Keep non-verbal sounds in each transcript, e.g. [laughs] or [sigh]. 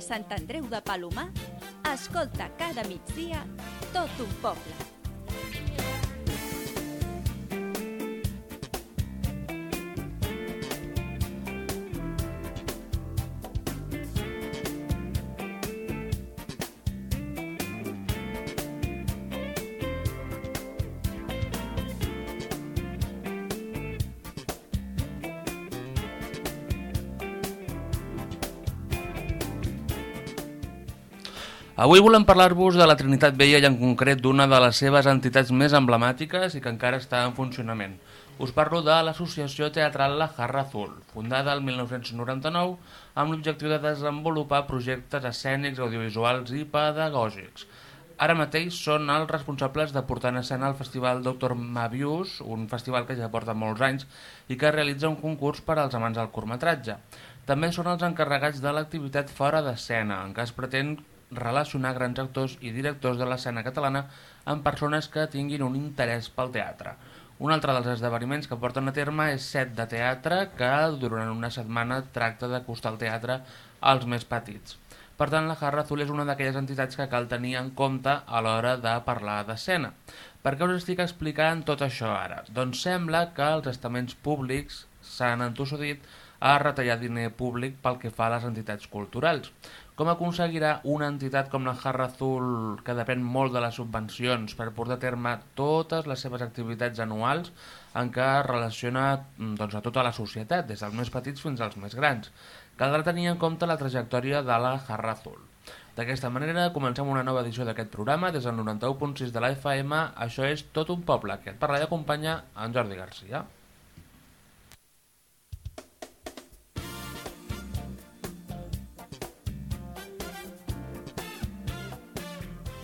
Sant Andreu de Palomar, escolta cada migdia tot un poble. Avui volem parlar-vos de la Trinitat Vella i en concret d'una de les seves entitats més emblemàtiques i que encara està en funcionament. Us parlo de l'Associació Teatral La Jarra Azul, fundada el 1999 amb l'objectiu de desenvolupar projectes escènics, audiovisuals i pedagògics. Ara mateix són els responsables de portar en escena el Festival Dr. Mavius, un festival que ja porta molts anys i que realitza un concurs per als amants del curtmetratge. També són els encarregats de l'activitat fora d'escena, en què es pretén relacionar grans actors i directors de l'escena catalana amb persones que tinguin un interès pel teatre. Un altre dels esdeveniments que porten a terme és set de teatre que durant una setmana tracta d'acostar el teatre als més petits. Per tant, la Jarra Azul és una d'aquelles entitats que cal tenir en compte a l'hora de parlar d'escena. Per què us estic explicant tot això ara? Doncs sembla que els estaments públics s'han entossudit a retallar diner públic pel que fa a les entitats culturals. Com aconseguirà una entitat com la Jarra Azul, que depèn molt de les subvencions per portar a terme totes les seves activitats anuals en què relaciona doncs, a tota la societat, des dels més petits fins als més grans? Caldrà tenir en compte la trajectòria de la Jarra Azul. D'aquesta manera, comencem una nova edició d'aquest programa des del 91.6 de la FM. Això és Tot un poble, que et parla i acompanya en Jordi Garcia.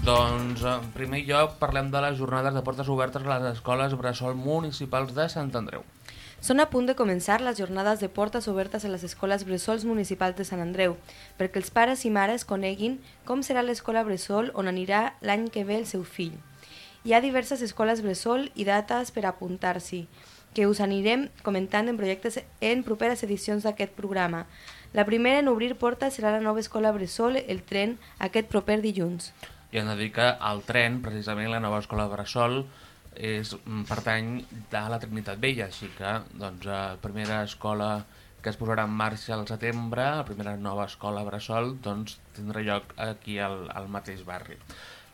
Doncs, en primer lloc, parlem de les jornades de portes obertes a les escoles bressol municipals de Sant Andreu. Són a punt de començar les jornades de portes obertes a les escoles bressols municipals de Sant Andreu, perquè els pares i mares coneguin com serà l'escola bressol on anirà l'any que ve el seu fill. Hi ha diverses escoles bressol i dates per apuntar-s'hi, que us anirem comentant en projectes en properes edicions d'aquest programa. La primera en obrir portes serà la nova escola bressol, el tren, aquest proper dilluns. I hem de dir que el tren, precisament la nova escola bressol, és, mm, pertany de la Trinitat Vella, així que doncs, la primera escola que es posarà en marxa al setembre, la primera nova escola bressol, doncs, tindrà lloc aquí al, al mateix barri.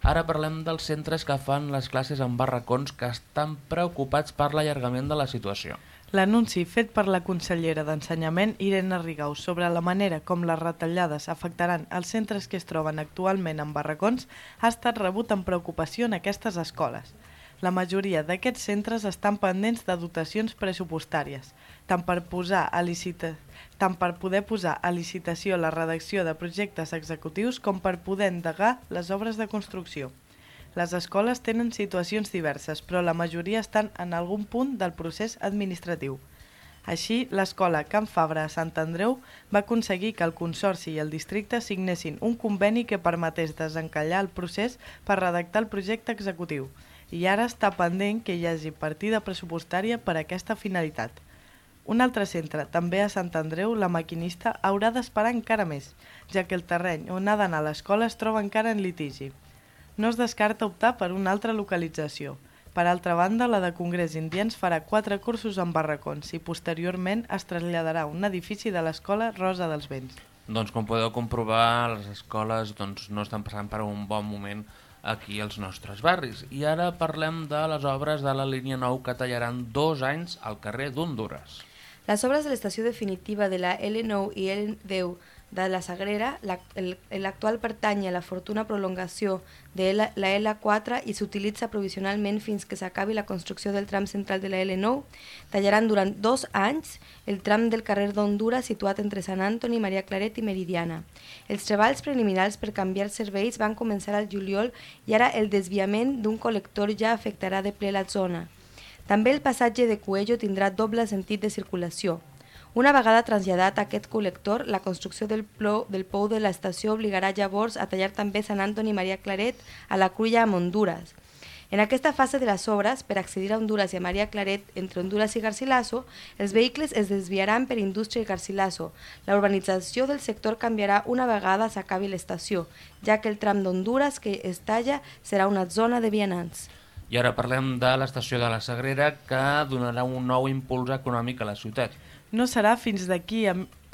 Ara parlem dels centres que fan les classes en barracons que estan preocupats per l'allargament de la situació. L'anunci fet per la consellera d'Ensenyament, Irene Rigau, sobre la manera com les retallades afectaran els centres que es troben actualment en barracons ha estat rebut amb preocupació en aquestes escoles. La majoria d'aquests centres estan pendents de dotacions pressupostàries, tant per, posar a licita... tant per poder posar a licitació la redacció de projectes executius com per poder endegar les obres de construcció. Les escoles tenen situacions diverses, però la majoria estan en algun punt del procés administratiu. Així, l'escola Can Fabra a Sant Andreu va aconseguir que el Consorci i el districte signessin un conveni que permetés desencallar el procés per redactar el projecte executiu i ara està pendent que hi hagi partida pressupostària per a aquesta finalitat. Un altre centre, també a Sant Andreu, la maquinista haurà d'esperar encara més, ja que el terreny on ha d'anar l'escola es troba encara en litigi no es descarta optar per una altra localització. Per altra banda, la de Congrés Indians farà quatre cursos en barracons i posteriorment es traslladarà a un edifici de l'Escola Rosa dels Vents. Doncs com podeu comprovar, les escoles doncs, no estan passant per un bon moment aquí als nostres barris. I ara parlem de les obres de la línia 9 que tallaran dos anys al carrer d'Honduras. Les obres de l'estació definitiva de la L9 i L10 de la Sagrera, l'actual pertany a la fortuna prolongació de la L4 i s'utilitza provisionalment fins que s'acabi la construcció del tram central de la L9, tallaran durant dos anys el tram del carrer d'Honduras situat entre Sant Antoni, Maria Claret i Meridiana. Els treballs preliminars per canviar serveis van començar al juliol i ara el desviament d'un col·lector ja afectarà de ple la zona. També el passatge de Cuello tindrà doble sentit de circulació. Una vegada traslladat aquest col·lector, la construcció del, plou, del pou de l'estació obligarà llavors a tallar també Sant Antoni Maria Claret a la crulla amb Honduras. En aquesta fase de les obres, per accedir a Honduras i a Maria Claret entre Honduras i Garcilaso, els vehicles es desviaran per Indústria i Garcilaso. La urbanització del sector canviarà una vegada s'acabi l'estació, ja que el tram d'Honduras que es talla serà una zona de vianants. I ara parlem de l'estació de la Sagrera, que donarà un nou impuls econòmic a la ciutat. No serà fins d'aquí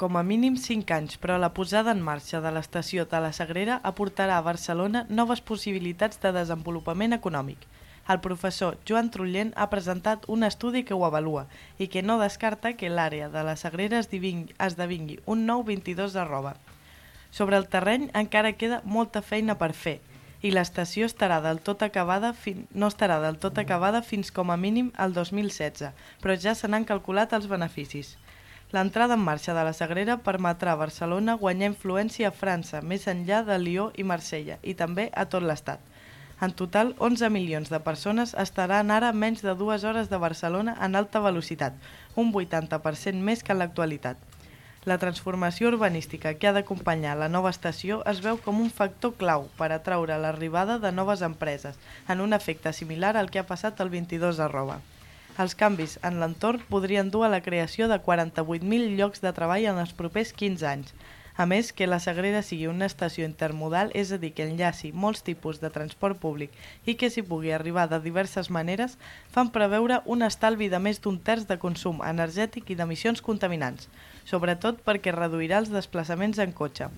com a mínim 5 anys, però la posada en marxa de l'estació de la Sagrera aportarà a Barcelona noves possibilitats de desenvolupament econòmic. El professor Joan Trullent ha presentat un estudi que ho avalua i que no descarta que l'àrea de la Sagrera esdevingui un nou 22 de roba. Sobre el terreny encara queda molta feina per fer i l'estació estarà del tot acabada fin... no estarà del tot acabada fins com a mínim al 2016, però ja se n'han calculat els beneficis. L'entrada en marxa de la Sagrera permetrà a Barcelona guanyar influència a França, més enllà de Lió i Marsella, i també a tot l'Estat. En total, 11 milions de persones estaran ara menys de dues hores de Barcelona en alta velocitat, un 80% més que en l'actualitat. La transformació urbanística que ha d'acompanyar la nova estació es veu com un factor clau per atraure l'arribada de noves empreses, en un efecte similar al que ha passat el 22 de Roba. Els canvis en l'entorn podrien dur a la creació de 48.000 llocs de treball en els propers 15 anys. A més, que la Sagrera sigui una estació intermodal, és a dir, que enllaci molts tipus de transport públic i que s'hi pugui arribar de diverses maneres, fan preveure un estalvi de més d'un terç de consum energètic i d'emissions contaminants, sobretot perquè reduirà els desplaçaments en cotxe.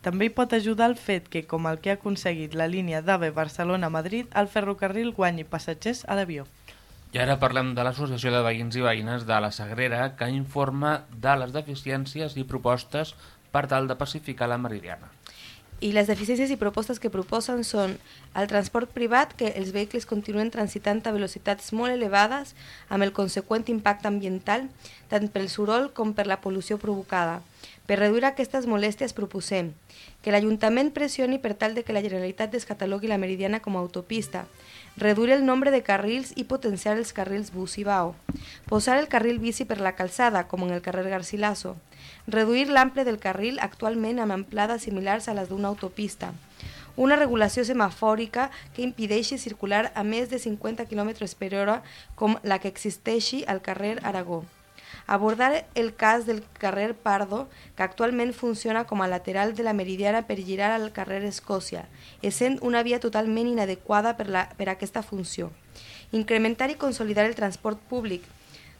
També hi pot ajudar el fet que, com el que ha aconseguit la línia d'AVE Barcelona-Madrid, el ferrocarril guanyi passatgers a l'avió. I ara parlem de l'Associació de Veïns i Veïnes de la Sagrera, que informa de les deficiències i propostes per tal de pacificar la Meridiana. I les deficiències i propostes que proposen són el transport privat, que els vehicles continuen transitant a velocitats molt elevades amb el conseqüent impacte ambiental, tant pel soroll com per la pol·lució provocada. Per reduir aquestes molèsties proposem que l'Ajuntament pressioni per tal de que la Generalitat descatalogui la Meridiana com a autopista, reduir el nombre de carrils i potenciar els carrils bus i bau, posar el carril bici per la calçada, com en el carrer Garcilaso, reduir l'ample del carril actualment amb amplades similars a les d'una autopista, una regulació semafòrica que impideixi circular a més de 50 km per hora com la que existeixi al carrer Aragó abordar el cas del carrer Pardo, que actualment funciona com a lateral de la Meridiana per girar al carrer Escòcia, essent una via totalment inadequada per, la, per aquesta funció. Incrementar i consolidar el transport públic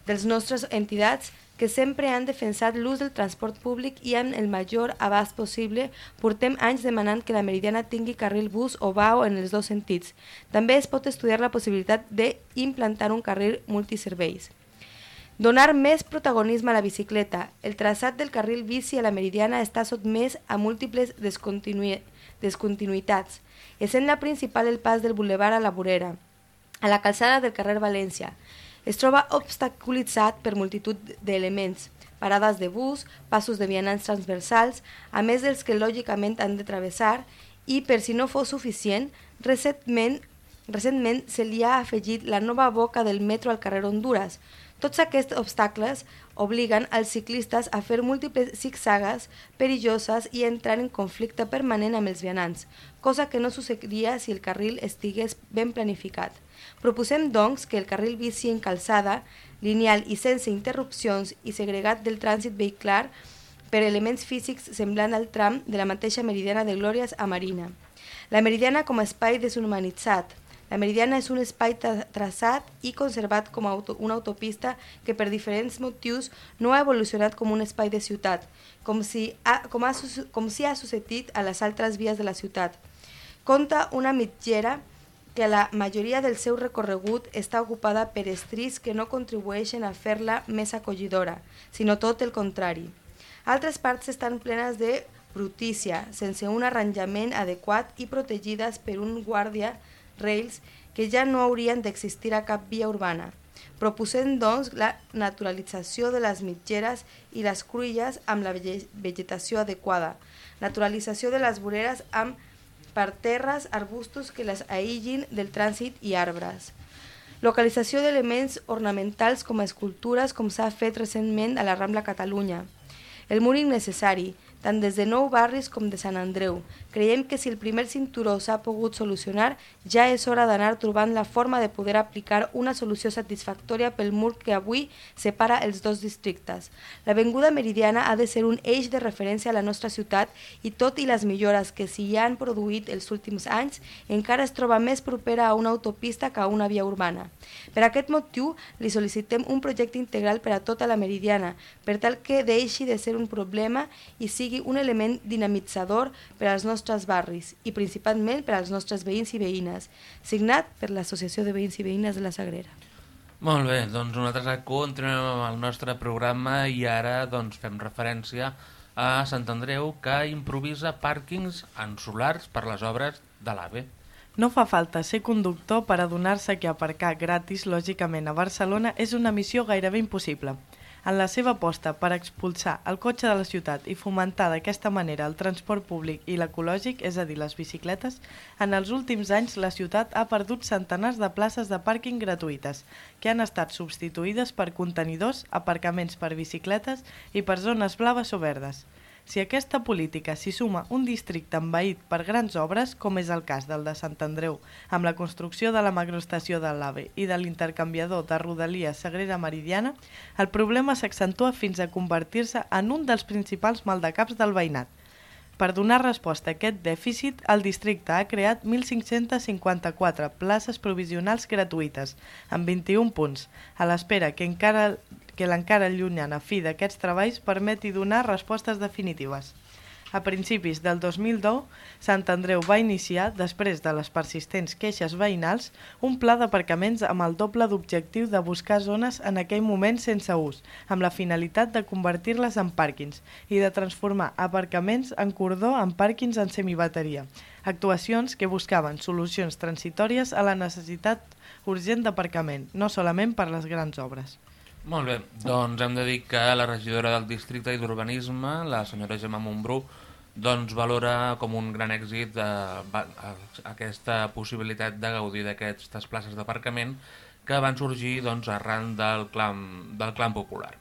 dels nostres entitats que sempre han defensat l'ús del transport públic i amb el major abast possible, portem anys demanant que la Meridiana tingui carril bus o bau en els dos sentits. També es pot estudiar la possibilitat d'implantar un carril multiserveis. Donar més protagonisme a la bicicleta. El traçat del carril bici a la Meridiana està sotmès a múltiples descontinuïtats, essent la principal el pas del boulevard a la Vorera, a la calçada del carrer València. Es troba obstaculitzat per multitud d'elements, parades de bus, passos de vianants transversals, a més dels que lògicament han de travessar, i per si no fos suficient, recentment, recentment se li ha afegit la nova boca del metro al carrer Honduras, tots aquests obstacles obliguen als ciclistes a fer múltiples zigzagues perilloses i entrar en conflicte permanent amb els vianants, cosa que no succediria si el carril estigués ben planificat. Proposem, doncs, que el carril bici en calçada, lineal i sense interrupcions i segregat del trànsit vehicular per elements físics semblant al tram de la mateixa meridiana de Glòries a Marina. La meridiana com a espai deshumanitzat, la Meridiana és un espai traçat i conservat com auto, una autopista que per diferents motius no ha evolucionat com un espai de ciutat, com si ha, com ha, com si ha succeït a les altres vies de la ciutat. Conta una mitgera que la majoria del seu recorregut està ocupada per estris que no contribueixen a fer-la més acollidora, sinó tot el contrari. Altres parts estan plenes de brutícia, sense un arranjament adequat i protegides per un guàrdia rails que ja no haurien d'existir a cap via urbana. Proposem, doncs, la naturalització de les mitgeres i les cruïlles amb la vegetació adequada, naturalització de les voreres amb parterres, arbustos que les aïllin del trànsit i arbres. Localització d'elements ornamentals com a escultures com s'ha fet recentment a la Rambla Catalunya. El mur innecessari, tant des de nou barris com de Sant Andreu. Creiem que si el primer cinturó s'ha pogut solucionar, ja és hora d'anar trobant la forma de poder aplicar una solució satisfactòria pel mur que avui separa els dos districtes. L'avinguda Meridiana ha de ser un eix de referència a la nostra ciutat i tot i les millores que s'hi han produït els últims anys, encara es troba més propera a una autopista que a una via urbana. Per aquest motiu, li sol·licitem un projecte integral per a tota la Meridiana, per tal que deixi de ser un problema i sigui sigui un element dinamitzador per als nostres barris i principalment per als nostres veïns i veïnes, signat per l'Associació de Veïns i Veïnes de la Sagrera. Molt bé, doncs nosaltres continuem amb el nostre programa i ara doncs, fem referència a Sant Andreu que improvisa pàrquings en solars per les obres de l'AVE. No fa falta ser conductor per adonar-se que aparcar gratis, lògicament, a Barcelona és una missió gairebé impossible en la seva aposta per expulsar el cotxe de la ciutat i fomentar d'aquesta manera el transport públic i l'ecològic, és a dir, les bicicletes, en els últims anys la ciutat ha perdut centenars de places de pàrquing gratuïtes, que han estat substituïdes per contenidors, aparcaments per bicicletes i per zones blaves o verdes. Si aquesta política s'hi suma un districte envaït per grans obres, com és el cas del de Sant Andreu, amb la construcció de la macroestació de l'AVE i de l'intercanviador de Rodalia Sagrera Meridiana, el problema s'accentua fins a convertir-se en un dels principals maldecaps del veïnat. Per donar resposta a aquest dèficit, el districte ha creat 1.554 places provisionals gratuïtes, amb 21 punts, a l'espera que encara que l'encara llunyana fi d'aquests treballs permeti donar respostes definitives. A principis del 2010, Sant Andreu va iniciar, després de les persistents queixes veïnals, un pla d'aparcaments amb el doble d'objectiu de buscar zones en aquell moment sense ús, amb la finalitat de convertir-les en pàrquings i de transformar aparcaments en cordó en pàrquings en semibateria. Actuacions que buscaven solucions transitòries a la necessitat urgent d'aparcament, no solament per les grans obres. Molt bé, doncs hem de dir que la regidora del districte i d'urbanisme, la senyora Gemma Montbrú, doncs valora com un gran èxit eh, aquesta possibilitat de gaudir d'aquestes places d'aparcament que van sorgir doncs, arran del clam, del clam popular.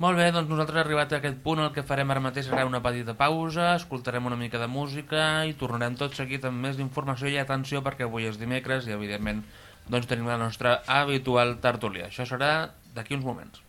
Molt bé, doncs nosaltres arribat a aquest punt el que farem ara mateix serà una petita pausa, escoltarem una mica de música i tornarem tot seguit amb més informació i atenció perquè avui és dimecres i evidentment doncs tenim la nostra habitual tertúlia. Això serà d'aquí uns moments.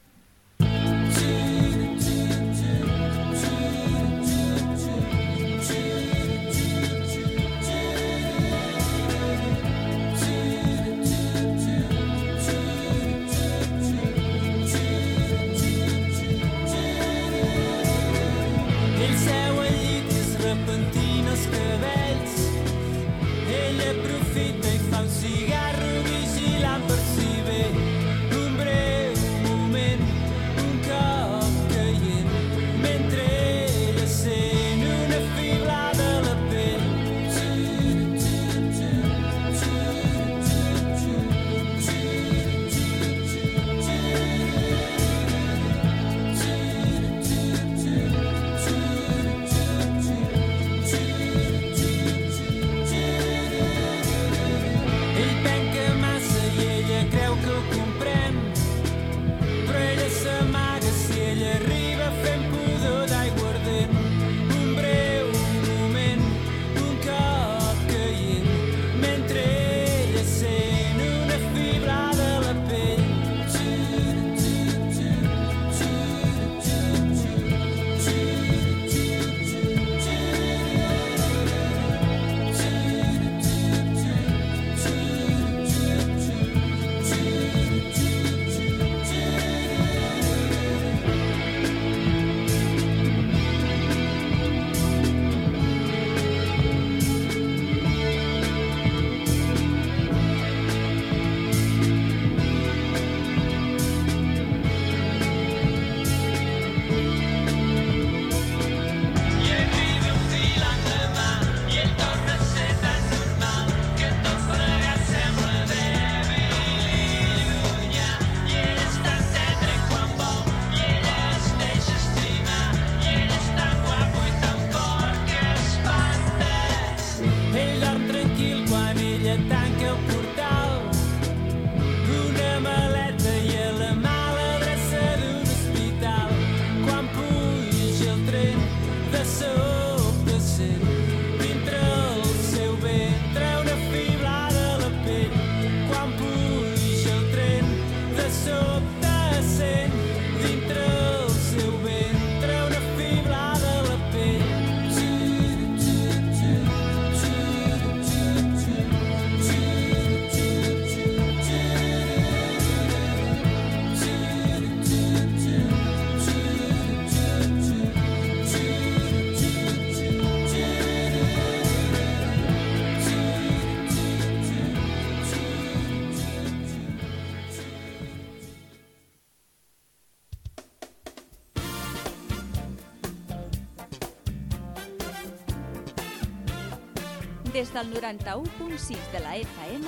Des del 91.6 de la FM,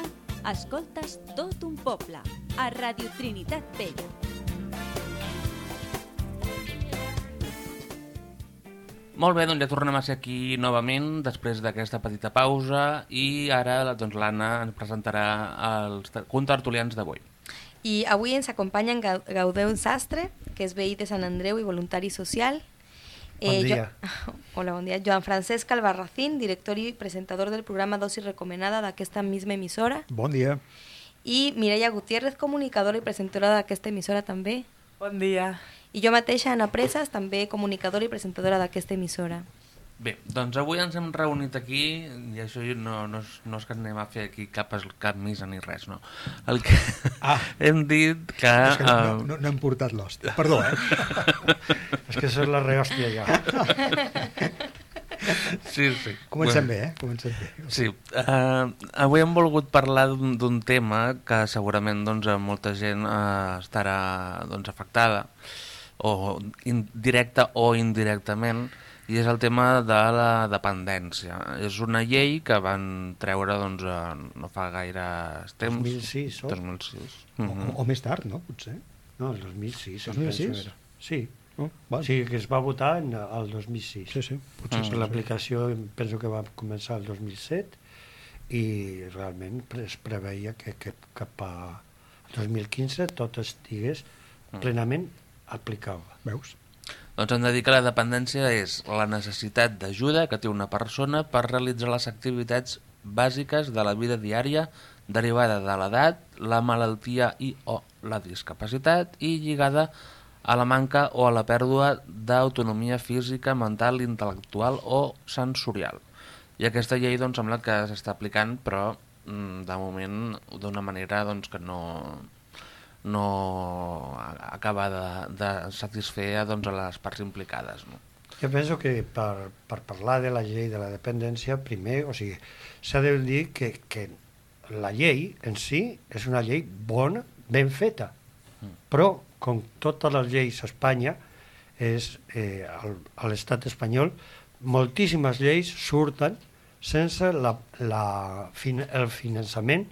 escoltes tot un poble, a Radio Trinitat Vella. Molt bé, doncs ja tornem a ser aquí novament després d'aquesta petita pausa i ara doncs, l'Anna ens presentarà els contertulians d'avui. I avui ens acompanyen Gau- Gaudeu Sastre, que és veí de Sant Andreu i voluntari social. Bon dia. Jo... Hola, bon dia. Joan Francesc Albarracín, director i presentador del programa Dosi Recomenada d'aquesta misma emissora. Bon dia. I Mireia Gutiérrez, comunicadora i presentadora d'aquesta emissora també. Bon dia. I jo mateixa, Anna Presas, també comunicadora i presentadora d'aquesta emissora. Bé, doncs avui ens hem reunit aquí i això no, no, és, no és que anem a fer aquí cap, cap missa ni res, no. El que Ah. [laughs] hem dit que... És que no, eh, no, no hem portat l'hòstia. Perdó, eh? [laughs] És que això és la rehòstia ja. Sí, sí. Comencem Bueno. bé, eh? Comencem bé. Sí, uh, avui hem volgut parlar d'un tema que segurament doncs, molta gent uh, estarà doncs, afectada, o in, directa o indirectament, i és el tema de la dependència. És una llei que van treure doncs, uh, no fa gaire temps. 2006, oi? 2006. O, Mhm. o, o més tard, no? Potser. No, el 2006. em 2006? penso que era. Sí. No? Val. Sí, que es va votar en, el 2006. sí, sí. Potser Mm. sí. L'aplicació penso que va començar el 2007 i realment es preveia que, que cap a 2015 tot estigués plenament aplicable. Veus? Doncs hem de dir que la dependència és la necessitat d'ajuda que té una persona per realitzar les activitats bàsiques de la vida diària derivada de l'edat, la malaltia i o la discapacitat i lligada a la manca o a la pèrdua d'autonomia física, mental, intel·lectual o sensorial. I aquesta llei doncs, sembla que s'està aplicant, però mm, de moment d'una manera doncs, que no, no acaba de, de satisfer doncs, a les parts implicades. No? Jo penso que per, per parlar de la llei de la dependència, primer, o sigui, s'ha de dir que, que la llei en si és una llei bona, ben feta, però com totes les lleis a Espanya, és, eh, a l'estat espanyol, moltíssimes lleis surten sense la, la, el finançament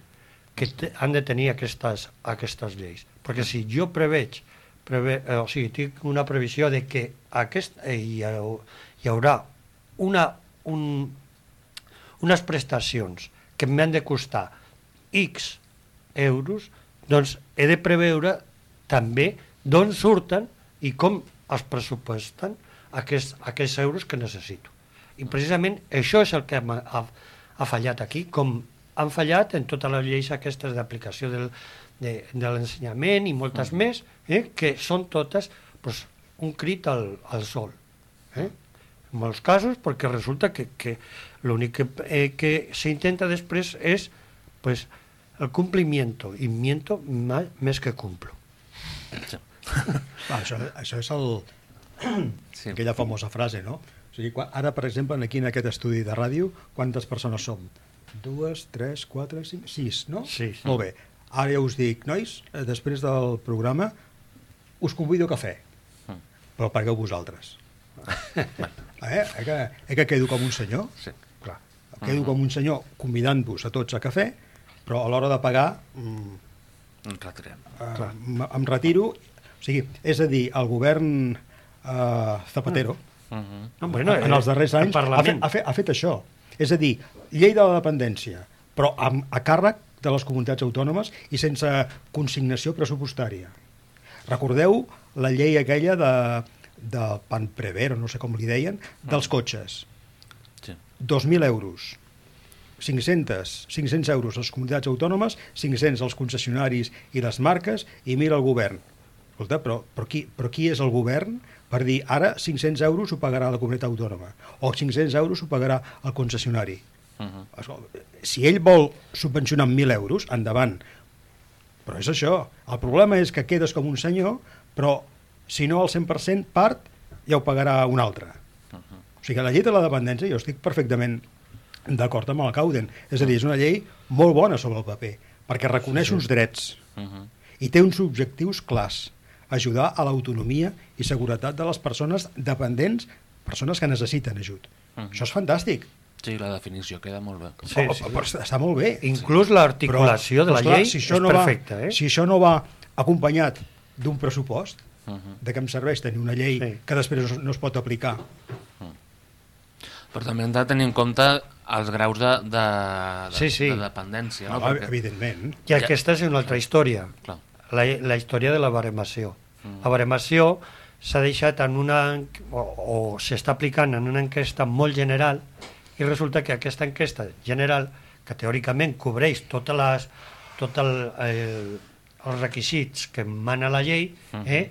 que han de tenir aquestes, aquestes lleis. Perquè si jo preveig, preve, eh, o sigui, tinc una previsió de que aquest, eh, hi haurà una, un, unes prestacions que m'han de costar X euros, doncs he de preveure també d'on surten i com es pressuposten aquests, aquests euros que necessito. I precisament això és el que ha, ha, ha fallat aquí, com han fallat en totes les lleis aquestes d'aplicació del, de, de l'ensenyament i moltes mm. més, eh, que són totes pues, un crit al, al sol. Eh? En molts casos, perquè resulta que, que l'únic que, eh, que s'intenta després és pues, el cumplimiento, y miento más, més que cumplo. Ah, això, això és el, [clears throat] Sí. aquella famosa frase, no? O sigui, quan, ara, per exemple, aquí en aquest estudi de ràdio, quantes persones som? Dues, tres, quatre, cinc, sis, no? Sí, sí. Molt bé. Ara ja us dic, nois, eh, després del programa us convido a cafè, Mm. però pagueu vosaltres. [laughs] eh? Eh, que, eh que quedo com un senyor? Sí. Clar, quedo com un senyor convidant-vos a tots a cafè, però a l'hora de pagar mm, Ens retirem. eh, em retiro. O sigui, és a dir, el govern eh, Zapatero, Uh -huh. No, bueno, en els darrers el anys, ha fet, ha, fet, ha fet això. És a dir, llei de la dependència, però amb, a càrrec de les comunitats autònomes i sense consignació pressupostària. Recordeu la llei aquella de, de Pan Prevero, no sé com li deien, dels cotxes. Sí. 2.000 euros. 500, 500 euros a les comunitats autònomes, 500 als concessionaris i les marques i 1.000 al govern. Escolta, però, però, qui, però qui és el govern per dir ara 500 euros ho pagarà la comunitat autònoma o 500 euros ho pagarà el concessionari? Uh -huh. Escolta, Si ell vol subvencionar amb 1.000 euros, endavant. Però és això. El problema és que quedes com un senyor, però si no al 100% part, ja ho pagarà un altre. O sigui que la llei de la dependència, jo estic perfectament d'acord amb el Cauden. És a dir, és una llei molt bona sobre el paper, perquè reconeix uns drets Uh -huh. i té uns objectius clars. Ajudar a l'autonomia i seguretat de les persones dependents, persones que necessiten ajut. Mhm. Això és fantàstic. Sí, la definició queda molt bé. Sí, Oh, sí. però està molt bé. Inclús l'articulació de la però, llei si això és no perfecta. Va, Eh? Si això no va acompanyat d'un pressupost, Uh -huh. de què em serveix tenir una llei Sí. que després no, es pot aplicar? Però també hem de tenir en compte els graus de, de, de, Sí, sí. de dependència. No? Home, Perquè, evidentment. I aquesta és una altra història, clar, la, la història de la baremació. La baremació s'ha deixat en una... o, o s'està aplicant en una enquesta molt general i resulta que aquesta enquesta general, que teòricament cobreix totes les, tot el, el, els requisits que mana la llei, eh,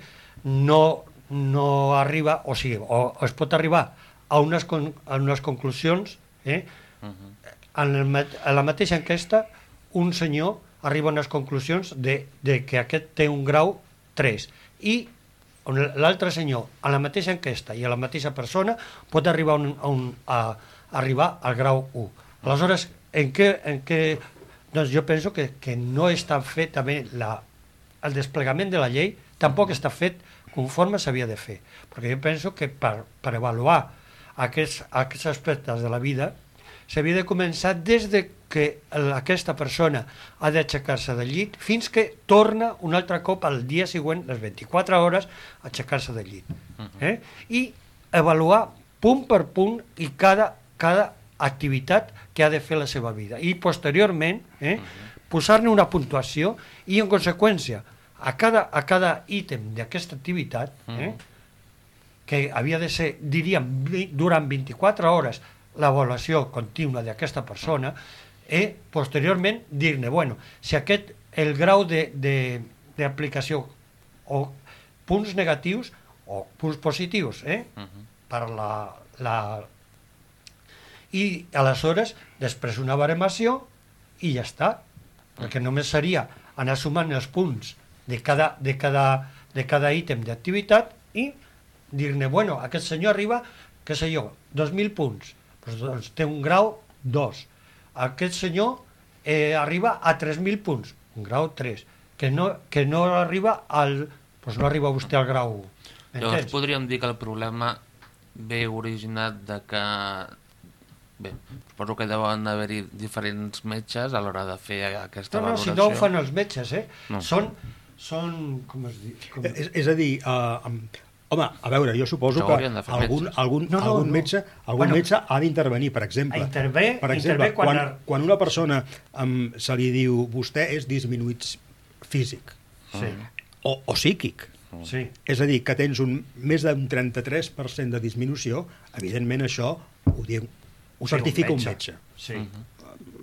no, no arriba, o sigui, o, o es pot arribar a unes, con, a unes conclusions eh, en, el, a la mateixa enquesta un senyor arriba a unes conclusions de, de que aquest té un grau 3 i l'altre senyor a la mateixa enquesta i a la mateixa persona pot arribar un, a, un, a arribar al grau 1 aleshores en què, en què doncs jo penso que, que no està fet també la, el desplegament de la llei tampoc està fet conforme s'havia de fer. Perquè jo penso que per, per avaluar aquests, aquests aspectes de la vida s'havia de començar des de que aquesta persona ha d'aixecar-se del llit fins que torna un altre cop al dia següent, les 24 hores, a aixecar-se del llit. Eh? I avaluar punt per punt i cada, cada activitat que ha de fer la seva vida. I posteriorment eh, posar-ne una puntuació i en conseqüència a cada, a cada ítem d'aquesta activitat eh, que havia de ser, diríem, durant 24 hores l'avaluació contínua d'aquesta persona i posteriorment dir-ne, bueno, si aquest, el grau de- de- d'aplicació o punts negatius o punts positius eh, per la, la... I aleshores, després una baremació i ja està, perquè només seria anar sumant els punts de cada, de cada, de cada ítem d'activitat i dir-ne, bueno, aquest senyor arriba, què sé jo, 2.000 punts, doncs, doncs té un grau 2. Aquest senyor eh, arriba a 3.000 punts, un grau 3, que no, que no arriba al... Doncs no arriba vostè al grau 1. Llavors podríem dir que el problema ve originat de que... Bé, suposo que deuen haver-hi diferents metges a l'hora de fer aquesta No, no, si valoració. no ho fan els metges, eh? No. Són, són, com es diu? Com... És, és a dir, uh, home, a veure, jo suposo Això que algun, algun, No, no, algun, no. metge, algun Bueno. metge ha d'intervenir, per exemple. Intervé- per exemple, intervé quan quan, quan una persona um, se li diu vostè és disminuït físic Sí, o, o psíquic, sí. és a dir, que tens un, més d'un 33% de disminució, evidentment això ho, diu, ho certifica un metge. Sí.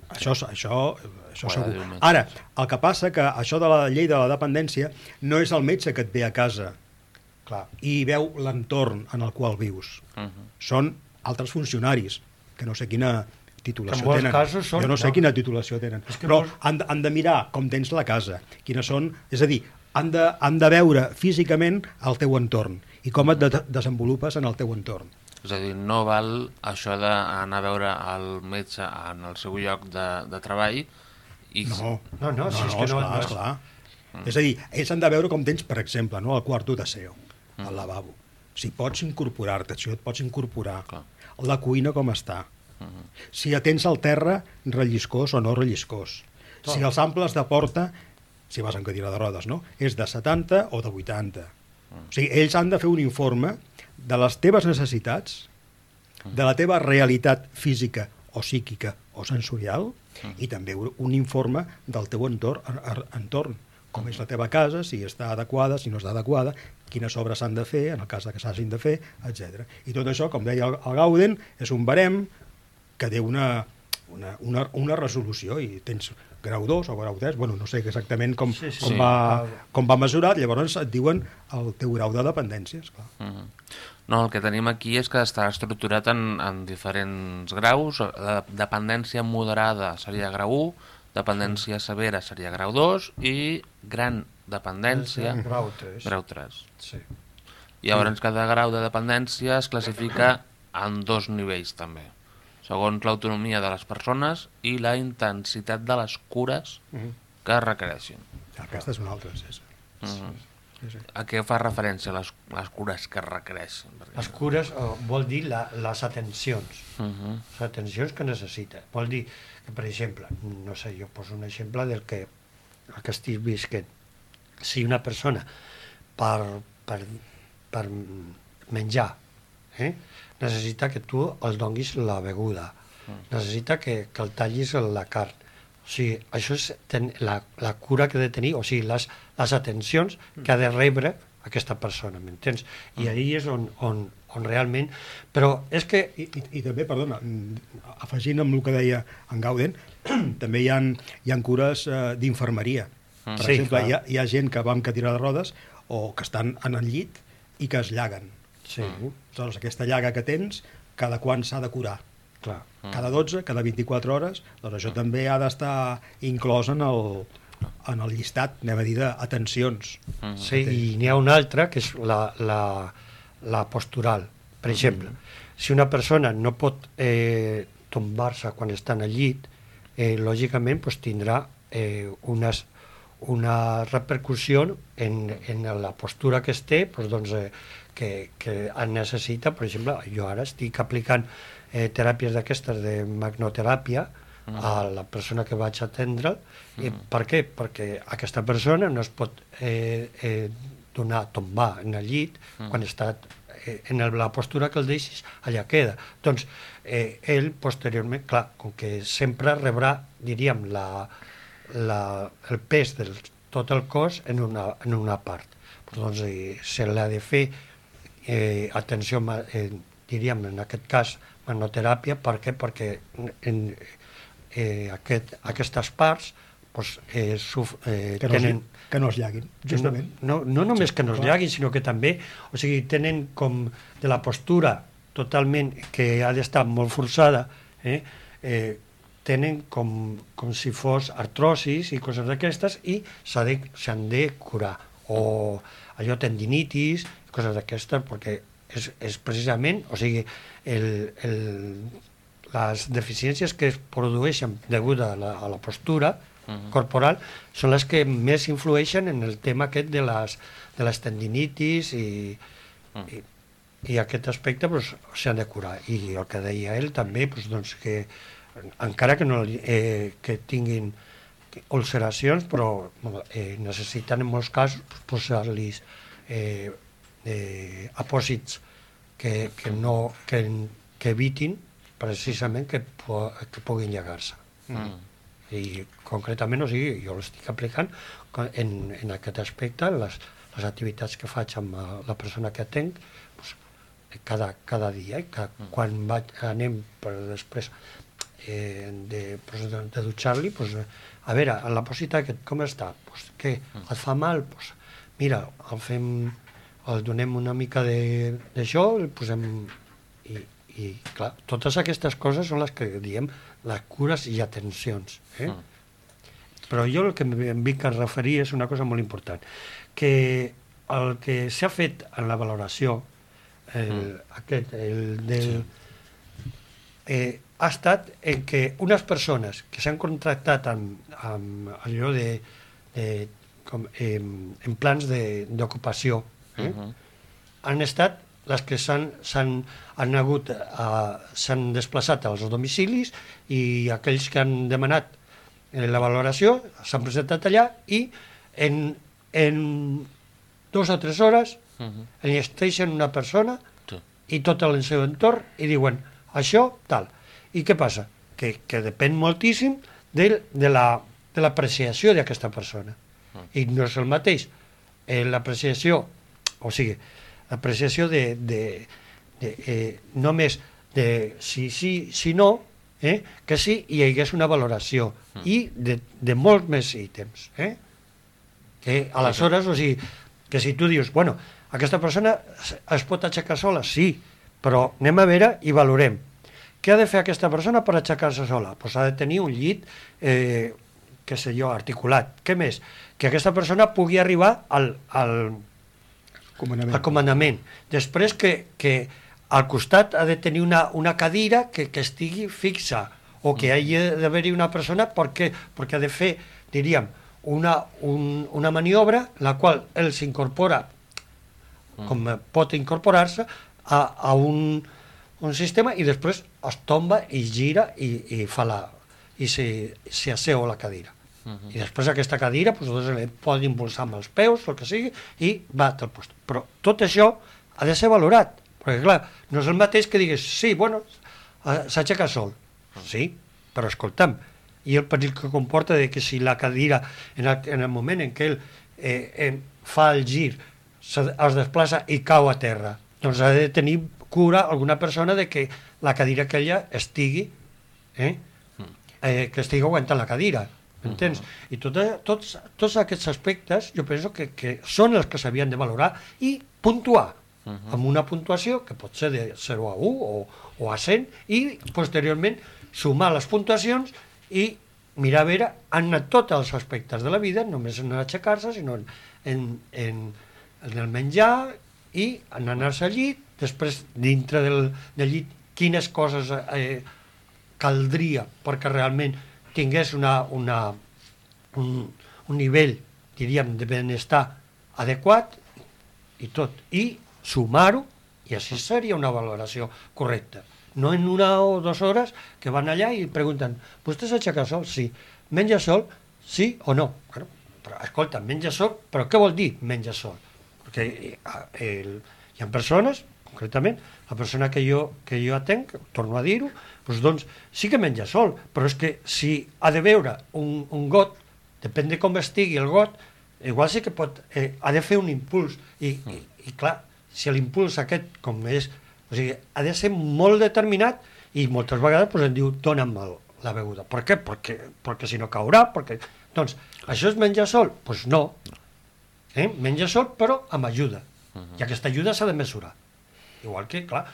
Això, això, això ha de segur. un metge. Ara, el que passa que això de la llei de la dependència no és el metge que et ve a casa Clar. i veu l'entorn en el qual vius. Uh -huh. Són altres funcionaris, que no sé quina titulació tenen. casos són- jo no sé no. quina titulació tenen. És que Però molts- han, de- han de mirar com tens la casa, quines són... És a dir, han de, han de veure físicament el teu entorn i com et de desenvolupes en el teu entorn. És a dir, no val això d'anar a veure el metge en el seu lloc de, de treball i... No, No, no, si és que no- esclar, no és- esclar. És a dir, ells han de veure com tens, per exemple, no, el quarto d'aseo, el lavabo. Si pots incorporar-te, si et pots incorporar. Clar. La cuina com està. Si tens al terra relliscós o no relliscós. Si els amples de porta, si vas en cadira de rodes, no? és de 70 o de 80. O sigui, ells han de fer un informe de les teves necessitats, de la teva realitat física o psíquica o sensorial i també un informe del teu entorn, ar- ar- entorn com és la teva casa, si està adequada, si no està adequada, quines obres s'han de fer, en el cas de que s'hagin de fer, etc. I tot això, com deia el, el Gauden, és un barem que té una, una, una, una resolució i tens grau 2 o grau 3, bueno, no sé exactament com, Sí, sí, com, sí. va, com va mesurat, llavors et diuen el teu grau de dependència, esclar. Uh -huh. No, el que tenim aquí és que està estructurat en, en diferents graus. La dependència moderada seria grau 1, dependència severa seria grau 2 i gran dependència Grau 3. grau 3. Sí. I llavors cada grau de dependència es classifica en dos nivells també, segons l'autonomia de les persones i la intensitat de les cures que es requereixin. Aquesta és una altra, César. Uh -huh. A què fa referència les, les cures que requereix? Perquè... Les cures eh, vol dir la, les atencions, Uh -huh. les atencions que necessita. Vol dir que, per exemple, no sé, jo poso un exemple del que, el que estic visquent. Si una persona per, per, per menjar eh, necessita que tu el donguis la beguda, necessita que, que el tallis la carn. O sigui, això és ten, la, la cura que ha de tenir, o sigui, les, les atencions que ha de rebre aquesta persona, m'entens? I ahí és on, on, on realment... Però és que... I, i, I també, perdona, mm, afegint amb el que deia en Gauden, [clears throat] també hi ha, hi ha cures eh, d'infermeria. Per Sí, exemple, clar. hi ha, hi ha gent que va amb cadira de rodes o que estan en el llit i que es llaguen. Sí, Aleshores, aquesta llaga que tens, cada quan s'ha de curar? clar. Cada 12, cada 24 hores, doncs això també ha d'estar inclòs en el, en el llistat, anem a dir, d'atencions. Sí, i n'hi ha una altra, que és la, la, la postural. Per exemple, si una persona no pot eh, tombar-se quan està en el llit, eh, lògicament pues, tindrà eh, unes, una repercussió en, en la postura que es té, pues, doncs, eh, que, que necessita, per exemple, jo ara estic aplicant eh, teràpies d'aquestes de magnoteràpia a la persona que vaig atendre. I per què? Perquè aquesta persona no es pot eh, eh, donar, tombar en el llit quan està eh, en el, la postura que el deixis, allà queda. Doncs eh, ell, posteriorment, clar, com que sempre rebrà, diríem, la, la, el pes del tot el cos en una, en una part. Però, doncs eh, se l'ha de fer eh, atenció, eh, diríem, en aquest cas, manoteràpia, per què? Perquè en, eh, aquest, aquestes parts doncs, eh, suf, eh, Que no, tenen... es, que no es llaguin, justament. No, no només que no es llaguin, sinó que també, o sigui, tenen com de la postura totalment que ha d'estar molt forçada, eh, eh, tenen com, com si fos artrosis i coses d'aquestes i s'han de, de curar. O allò tendinitis, coses d'aquestes, perquè és, és precisament, o sigui, el, el, les deficiències que es produeixen degut a la, a la postura corporal són les que més influeixen en el tema aquest de les, de les tendinitis i, i, i aquest aspecte pues, s'han de curar. I el que deia ell també, pues, doncs, que encara que, no, eh, que tinguin ulceracions, però eh, necessiten en molts casos posar-los eh, eh, apòsits que, que, no, que, que evitin precisament que, que puguin llegar-se. Mm. I concretament, o sigui, jo l'estic aplicant en, en aquest aspecte, les, les activitats que faig amb eh, la persona que atenc, doncs, cada, cada dia, eh, que quan vaig, anem per després eh, de, pues, de, de dutxar-li, pues, a veure, en la posita aquest com està? Pues, què? Et fa mal? Pues, mira, el fem, el donem una mica de- d'això, el posem... I, I, clar, totes aquestes coses són les que diem les cures i atencions. Eh? Però jo el que em vinc a referir és una cosa molt important, que el que s'ha fet en la valoració, el, aquest, el del, eh, ha estat en que unes persones que s'han contractat amb, amb allò de, de com, eh, en plans de- d'ocupació, eh? Mhm. han estat les que s'han han hagut a- s'han desplaçat als domicilis i aquells que han demanat eh, la valoració s'han presentat allà i en, en dues o tres hores Mhm. enllesteixen una persona i tot el seu entorn i diuen això, tal. I què passa? Que, que depèn moltíssim de, de la de l'apreciació d'aquesta persona. I no és el mateix eh, l'apreciació, o sigui, l'apreciació de, de, de eh, només de si sí, si no, eh, que sí hi hagués una valoració i de, de molts més ítems. Eh? Que aleshores, o sigui, que si tu dius, bueno, aquesta persona es- es pot aixecar sola? Sí, però anem a veure i valorem. Què ha de fer aquesta persona per aixecar-se sola? Pues ha de tenir un llit, eh, què sé jo, articulat. Què més? Que aquesta persona pugui arribar al, al, Comandament. al comandament. Després que, que al costat ha de tenir una, una cadira que, que estigui fixa o que hi hagi d'haver-hi una persona perquè, perquè ha de fer, diríem, una, un, una maniobra la qual ell s'incorpora, com pot incorporar-se, a, a un, un sistema i després es tomba i gira i, i fa la i s'hi asseu a la cadira. Uh -huh. I després aquesta cadira pues, doncs, pot impulsar amb els peus, el que sigui, i va al lloc. Però tot això ha de ser valorat, perquè clar, no és el mateix que digues, sí, bueno, eh, s'aixeca sol. Sí, però escolta'm, i el perill que comporta de que si la cadira, en el, en el moment en què ell eh, eh, fa el gir, se, es desplaça i cau a terra, doncs ha de tenir cura alguna persona de que la cadira aquella estigui, eh, eh, que estigui aguantant la cadira, m'entens? Uh -huh. I tot, tots, tots aquests aspectes jo penso que, que són els que s'havien de valorar i puntuar, uh -huh. amb una puntuació que pot ser de 0 a 1 o, o a 100 i posteriorment sumar les puntuacions i mirar a veure en tots els aspectes de la vida, només en aixecar-se, sinó en, en, en, en el menjar i en anar-se al llit, després dintre del, del llit quines coses eh, caldria perquè realment tingués una, una, un, un nivell, diríem, de benestar adequat i tot, i sumar-ho, i així seria una valoració correcta. No en una o dues hores que van allà i pregunten, vostè s'aixeca sol? Sí. Menja sol? Sí o no? Bueno, però, escolta, menja sol, però què vol dir menja sol? Perquè eh, el, hi ha persones, concretament, la persona que jo, que jo atenc, torno a dir-ho, doncs, doncs sí que menja sol, però és que si ha de veure un, un got, depèn de com estigui el got, igual sí que pot, eh, ha de fer un impuls, i, i, i clar, si l'impuls aquest, com és, o sigui, ha de ser molt determinat, i moltes vegades doncs, em diu, dona'm el, la beguda. Per què? Perquè, perquè si no caurà, perquè... Doncs, això és menjar sol? Doncs pues no. Eh? Menja sol, però amb ajuda. Uh -huh. I aquesta ajuda s'ha de mesurar. Igual que, clar,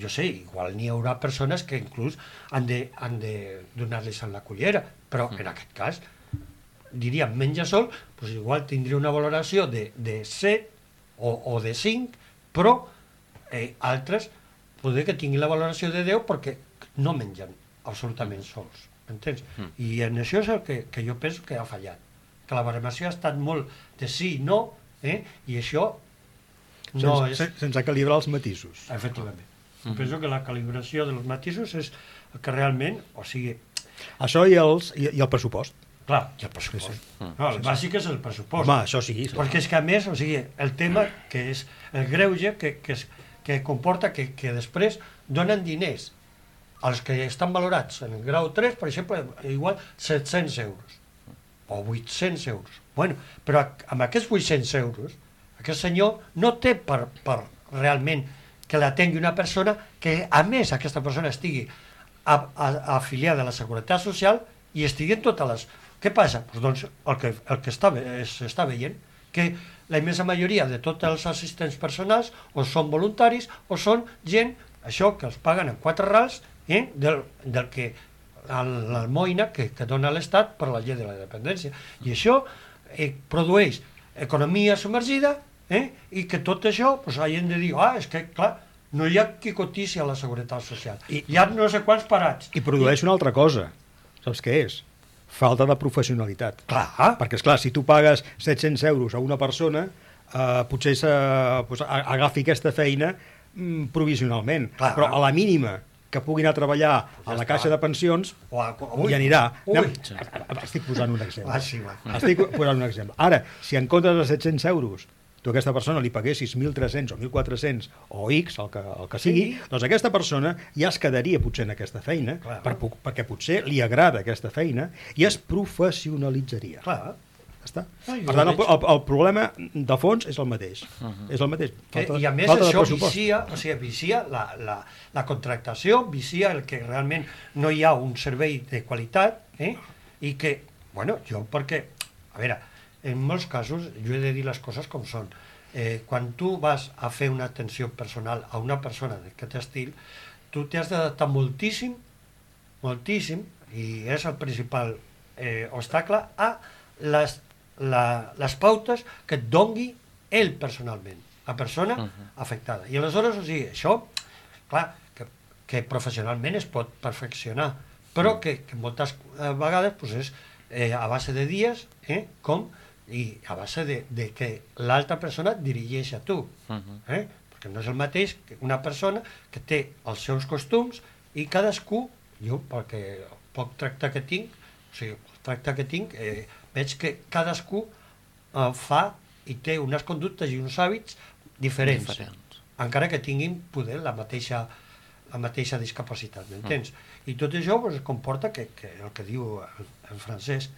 jo sé, igual n'hi haurà persones que inclús han de, han de donar-les en la cullera, però mm. en aquest cas, diríem, menja sol, doncs igual tindria una valoració de, de 7 o, o de 5, però eh, altres poder que tinguin la valoració de 10 perquè no mengen absolutament sols, entens? Mm. I en això és el que, que jo penso que ha fallat, que la baremació ha estat molt de sí i no, eh? i això no sense, és... sense calibrar els matisos. Efectivament. Mm. Penso que la calibració dels matisos és el que realment, o sigui... Això i, els, i, i el pressupost. Clar, i el pressupost. Sí, sí. No, el bàsic és el pressupost. Home, això sí. sí. Perquè és que a més, o sigui, el tema que és el greuge que, que, és, que comporta que, que després donen diners als que estan valorats en el grau 3, per exemple, igual 700 euros o 800 euros. Bueno, però amb aquests 800 euros aquest senyor no té per, per realment que l'atengui una persona que, a més, aquesta persona estigui a, a, afiliada a la Seguretat Social i estigui en totes les... Què passa? Pues doncs el que, el que està, s'està veient, que la immensa majoria de tots els assistents personals o són voluntaris o són gent, això, que els paguen en quatre rals eh, del, del que l'almoina que, que dona l'Estat per la llei de la dependència. I això eh, produeix economia submergida eh? i que tot això pues, hagin de dir, ah, és que, clar, no hi ha qui cotici a la Seguretat Social. I, hi ha no sé quants parats. I produeix I... una altra cosa. Saps què és? Falta de professionalitat. Clar. Perquè, és clar si tu pagues 700 euros a una persona, eh, potser se, pues, agafi aquesta feina mm, provisionalment. Clar. Però a la mínima que pugui anar a treballar ja a la caixa de pensions o a, ui, i anirà. Ui. Anem, estic posant un exemple. Ah, sí, va. Estic posant un exemple. Ara, si en comptes de 700 euros tu a aquesta persona li paguessis 1.300 o 1.400 o X, el que, el que sigui, sí. doncs aquesta persona ja es quedaria potser en aquesta feina, Clar. per, perquè potser li agrada aquesta feina, i es professionalitzaria. Clar. Està. Ah, per tant, el, el, el problema de fons és el mateix. Uh -huh. És el mateix. Falta, I a més això vicia, o sigui, vicia la, la, la contractació, vicia el que realment no hi ha un servei de qualitat, eh? i que, bueno, jo perquè, a veure, en molts casos, jo he de dir les coses com són. Eh, quan tu vas a fer una atenció personal a una persona d'aquest estil, tu t'has d'adaptar moltíssim, moltíssim, i és el principal eh, obstacle, a les, la, les pautes que et dongui ell personalment, la persona uh -huh. afectada. I aleshores, o sigui, això, clar, que, que professionalment es pot perfeccionar, però que, que moltes vegades pues, és eh, a base de dies, eh, com i a base de, de que l'altra persona dirigeix a tu. Uh -huh. Eh? Perquè no és el mateix que una persona que té els seus costums i cadascú, jo perquè el poc tracte que tinc, o sigui, el tracte que tinc, eh, veig que cadascú eh, fa i té unes conductes i uns hàbits diferents, Diferents. encara que tinguin poder la mateixa la mateixa discapacitat, m'entens? I tot això pues, comporta que, que el que diu el, el francès,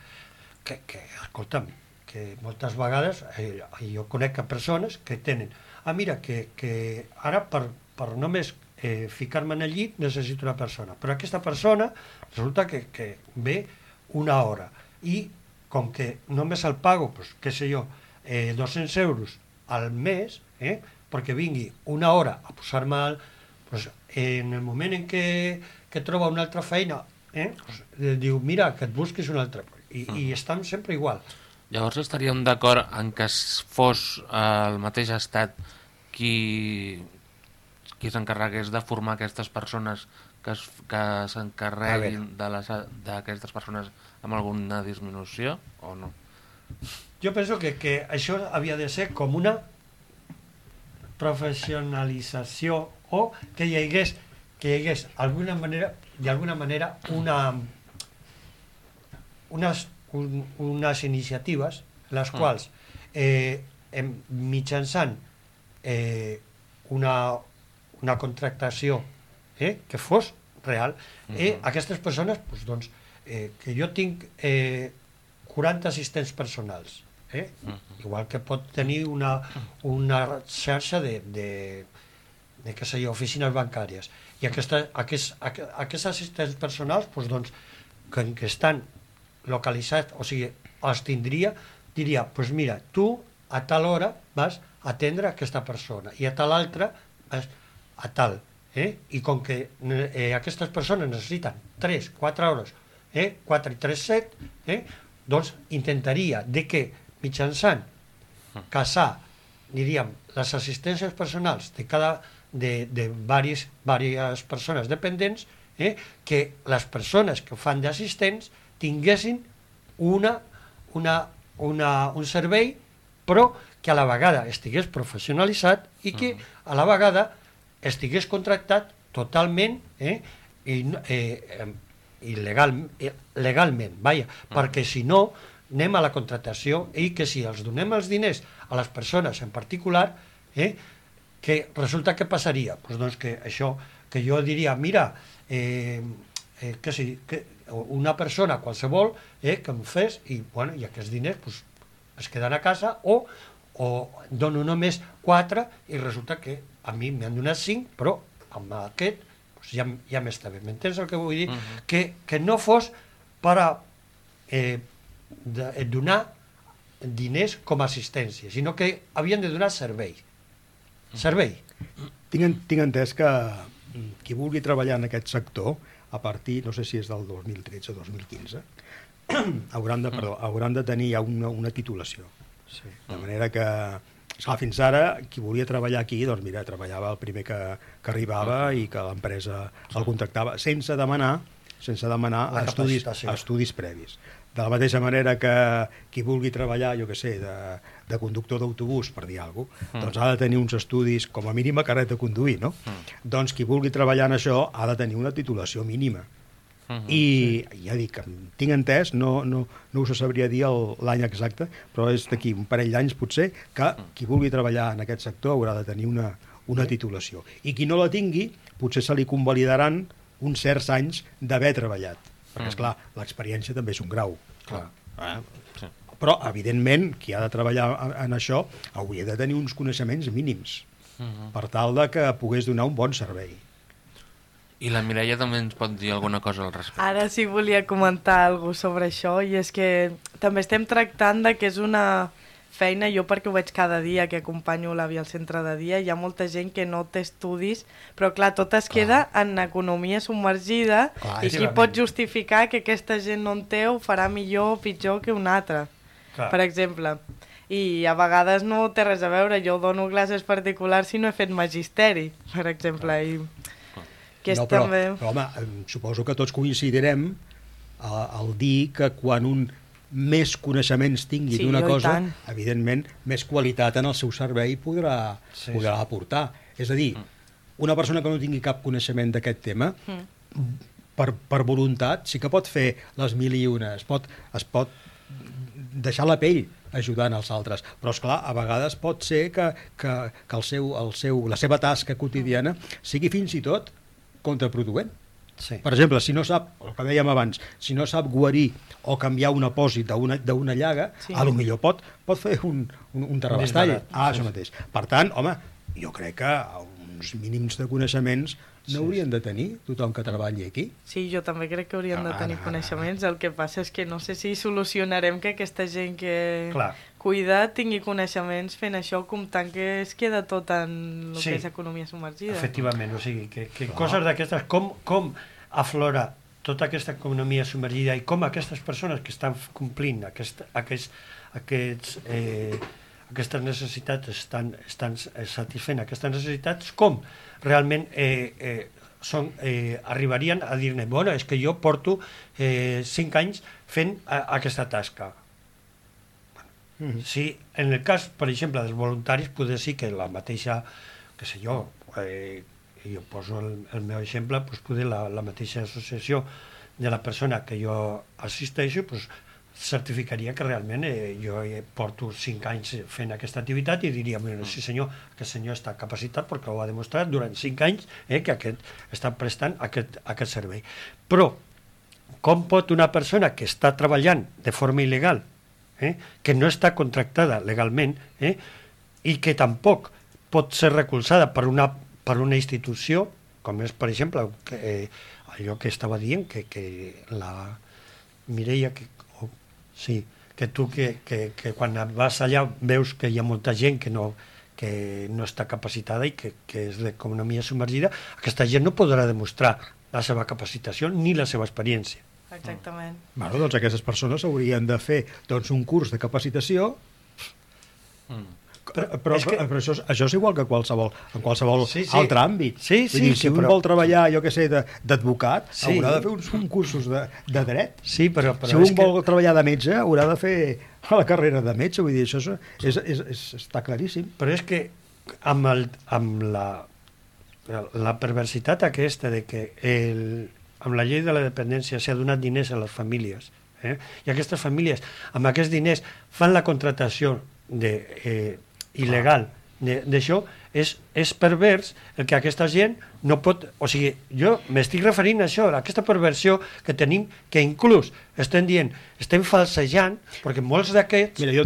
que, que escolta'm, que moltes vegades eh, jo conec a persones que tenen ah mira, que, que ara per, per només eh, ficar-me en el llit necessito una persona, però aquesta persona resulta que, que ve una hora i com que només el pago, pues, què sé jo, eh, 200 euros al mes, eh, perquè vingui una hora a posar-me al, pues, en el moment en què, que troba una altra feina, eh, pues, eh, diu, mira, que et busquis una altra. I, -huh. i estan sempre igual. Llavors estaríem d'acord en que fos el mateix estat qui, qui s'encarregués de formar aquestes persones que, es, que s'encarreguin d'aquestes persones amb alguna disminució o no? Jo penso que, que això havia de ser com una professionalització o que hi hagués que hi hagués alguna manera, d'alguna manera una unes, un, unes iniciatives les Mm. quals eh, mitjançant eh, una, una contractació eh, que fos real, eh, Mhm. aquestes persones, doncs, doncs, eh, que jo tinc eh, 40 assistents personals, eh? Mhm. igual que pot tenir una, una xarxa de, de, de què sé jo, oficines bancàries. I aquesta, aquest, aqu- aquests assistents personals, doncs, doncs, que, que estan localitzats, o sigui, els tindria, diria, doncs pues mira, tu a tal hora vas a atendre aquesta persona i a tal altra vas a tal. Eh? I com que eh, aquestes persones necessiten 3, 4 hores, eh? 4 i 3, 7, eh? doncs intentaria de que mitjançant casar, diríem, les assistències personals de cada de, de varis, diverses persones dependents, eh, que les persones que fan d'assistents tinguessin una, una, una, un servei, però que a la vegada estigués professionalitzat i que a la vegada estigués contractat totalment eh, i, eh, eh, il·legal, eh, legalment, vaja, perquè si no anem a la contractació i que si els donem els diners a les persones en particular, eh, que resulta que passaria? Pues doncs que això, que jo diria, mira, eh, eh, que si, que una persona qualsevol eh, que em fes i, bueno, i aquests diners pues, es queden a casa o, o dono només 4 i resulta que a mi m'han donat 5 però amb aquest pues, ja, ja m'està bé. M'entens el que vull dir? Uh -huh. que, que no fos per a eh, de, eh, donar diners com a assistència, sinó que havien de donar servei. Servei. Tinc, tinc entès que mm, qui vulgui treballar en aquest sector, a partir, no sé si és del 2013 o 2015, [clears throat] hauran de, perdó, hauran de tenir ja una, una titulació. Sí. De manera que, esclar, fins ara, qui volia treballar aquí, doncs mira, treballava el primer que, que arribava i que l'empresa el contractava, sense demanar sense demanar La estudis, capacitació. estudis previs. De la mateixa manera que qui vulgui treballar, jo que sé, de, de conductor d'autobús, per dir alguna cosa, doncs ha de tenir uns estudis, com a mínim a carret de conduir, no? Doncs qui vulgui treballar en això ha de tenir una titulació mínima. Mhm. I ja dic, tinc entès, no, no, no us sabria dir l'any exacte, però és d'aquí un parell d'anys potser, que qui vulgui treballar en aquest sector haurà de tenir una, una titulació. I qui no la tingui, potser se li convalidaran uns certs anys d'haver treballat. Perquè, esclar, l'experiència també és un grau. Clar. Eh? Sí. Però, evidentment, qui ha de treballar en- això hauria de tenir uns coneixements mínims per tal de que pogués donar un bon servei. I la Mireia també ens pot dir alguna cosa al respecte. Ara sí volia comentar alguna sobre això i és que també estem tractant de que és una feina, jo perquè ho veig cada dia que acompanyo l'àvia al centre de dia, hi ha molta gent que no té estudis, però clar, tot es queda en economia submergida Clar, i qui pot justificar que aquesta gent no en té ho farà millor o pitjor que un altre, Clar. per exemple. I a vegades no té res a veure, jo dono classes particulars si no he fet magisteri, per exemple, i que és no, però, també... però, home, suposo que tots coincidirem el dir que quan un més coneixements tingui Sí, d'una cosa, tant. evidentment, més qualitat en el seu servei podrà, Sí, podrà sí. aportar. És a dir, una persona que no tingui cap coneixement d'aquest tema, per, per voluntat, sí que pot fer les mil i una, es pot, es pot deixar la pell ajudant els altres, però és clar, a vegades pot ser que, que, que el seu, el seu, la seva tasca quotidiana sigui fins i tot contraproduent. Sí. Per exemple, si no sap, el que dèiem abans, si no sap guarir o canviar un apòsit d'una llaga, Sí. sí. a lo millor pot, pot fer un, un, un terrabastall. Ah, sí, això sí. mateix. Per tant, home, jo crec que uns mínims de coneixements n'haurien de tenir tothom que treballi aquí. Sí, jo també crec que haurien de Ah, tenir ah, ah, coneixements. El que passa és que no sé si solucionarem que aquesta gent que Clar. Cuida tingui coneixements fent això, comptant que es queda tot en el Sí. que és economia submergida. Efectivament, o sigui, que, que coses d'aquestes, com, com aflora tota aquesta economia submergida i com aquestes persones que estan complint aquest, aquest, aquests, eh, aquestes necessitats estan, estan satisfent aquestes necessitats, com realment eh, eh, són, eh, arribarien a dir-ne, bueno, és que jo porto eh, cinc anys fent a, aquesta tasca. Sí, en el cas, per exemple, dels voluntaris, poder sí que la mateixa, que sé jo, eh, jo poso el, el meu exemple, pues, poder la, la mateixa associació de la persona que jo assisteixo, pues, certificaria que realment eh, jo porto cinc anys fent aquesta activitat i diria, bueno, sí senyor, aquest senyor està capacitat perquè ho ha demostrat durant cinc anys eh, que aquest està prestant aquest, aquest servei. Però, com pot una persona que està treballant de forma il·legal, eh, que no està contractada legalment eh, i que tampoc pot ser recolzada per una, per una institució, com és, per exemple, que, eh, allò que estava dient, que, que la Mireia, que, oh, sí, que tu que, que, que quan vas allà veus que hi ha molta gent que no, que no està capacitada i que, que és d'economia submergida, aquesta gent no podrà demostrar la seva capacitació ni la seva experiència. Exactament. Bueno, doncs aquestes persones haurien de fer doncs, un curs de capacitació però, però, és que- però això, això és igual que qualsevol, en qualsevol Sí, sí. altre àmbit. Sí, Vull sí, dir, sí, si un però- vol treballar, jo que sé, de- d'advocat, Sí. haurà de fer uns, uns cursos de, de dret. Sí, però, però si un és que... vol treballar de metge, haurà de fer la carrera de metge. Vull dir, això és, és, és, és, està claríssim. Però és que amb, el, amb la, la perversitat aquesta de que el, amb la llei de la dependència s'ha donat diners a les famílies eh? i aquestes famílies amb aquests diners fan la contratació de, eh, il·legal de- d'això, és, és pervers el que aquesta gent no pot... O sigui, jo m'estic referint a això, a aquesta perversió que tenim, que inclús estem dient, estem falsejant, perquè molts d'aquests jo-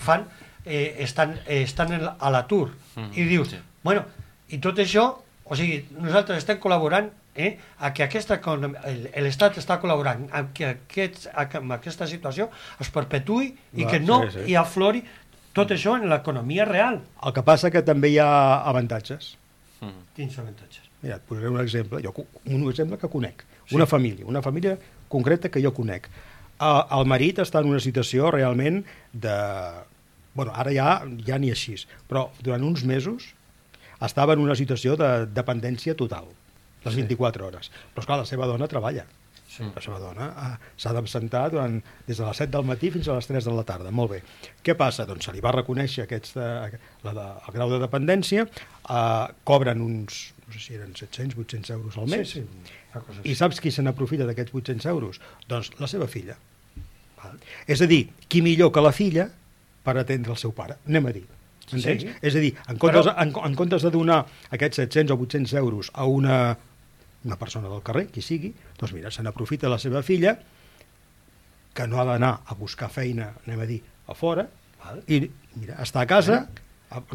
fan, eh, estan, eh, estan en- a l'atur Mhm, i dius, sí. bueno, i tot això, o sigui, nosaltres estem col·laborant eh, a que aquesta, el- l'Estat està col·laborant a que aquest, amb aquesta situació es perpetui i Va, que no sí, sí. hi aflori tot això en l'economia real. El que passa que també hi ha avantatges. Mm. Quins avantatges? Mira, et posaré un exemple, jo, un exemple que conec. Sí. Una família, una família concreta que jo conec. Uh, el marit està en una situació realment de... Bueno, ara ja, ja ni així, però durant uns mesos estava en una situació de dependència total, les Sí. 24 hores. Però, esclar, la seva dona treballa. Sí. La seva dona ah, s'ha d'absentar durant, des de les 7 del matí fins a les 3 de la tarda. Molt bé. Què passa? Doncs se li va reconèixer aquest, eh, la de, el grau de dependència, eh, cobren uns, no sé si eren 700, 800 euros al mes, Sí, sí, i saps qui se n'aprofita d'aquests 800 euros? Doncs la seva filla. Val? És a dir, qui millor que la filla per atendre el seu pare, anem a dir. Entens? Sí. És a dir, en comptes, Però- en, en comptes de donar aquests 700 o 800 euros a una, una persona del carrer, qui sigui, doncs mira, se n'aprofita la seva filla, que no ha d'anar a buscar feina, anem a dir, a fora, Val. i mira, està a casa,